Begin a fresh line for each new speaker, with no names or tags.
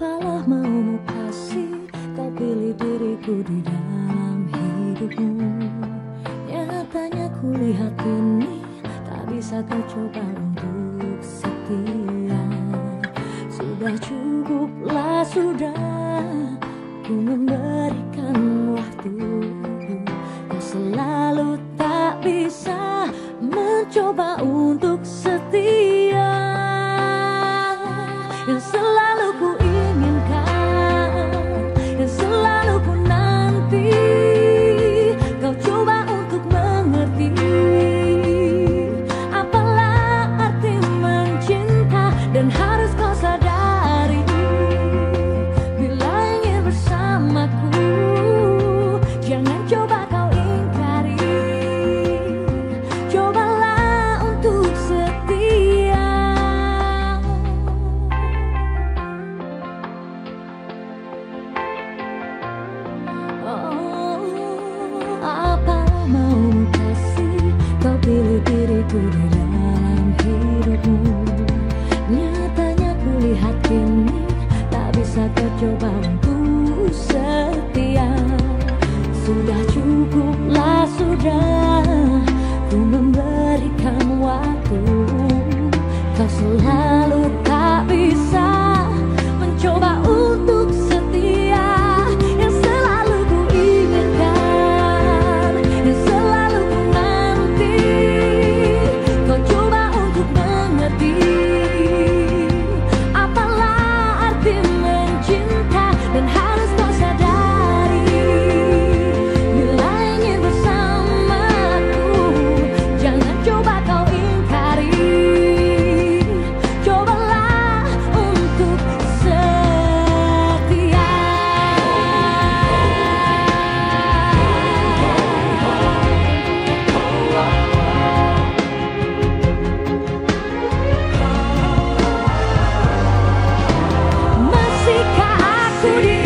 apalah maumu kasih Kau pilih diriku di dalam hidupmu. Nyatanya kulihat ini Tak bisa kau coba untuk setia. Sudah cukuplah sudah Ku memberikan waktu Kau selalu kau coba untuk setia 우리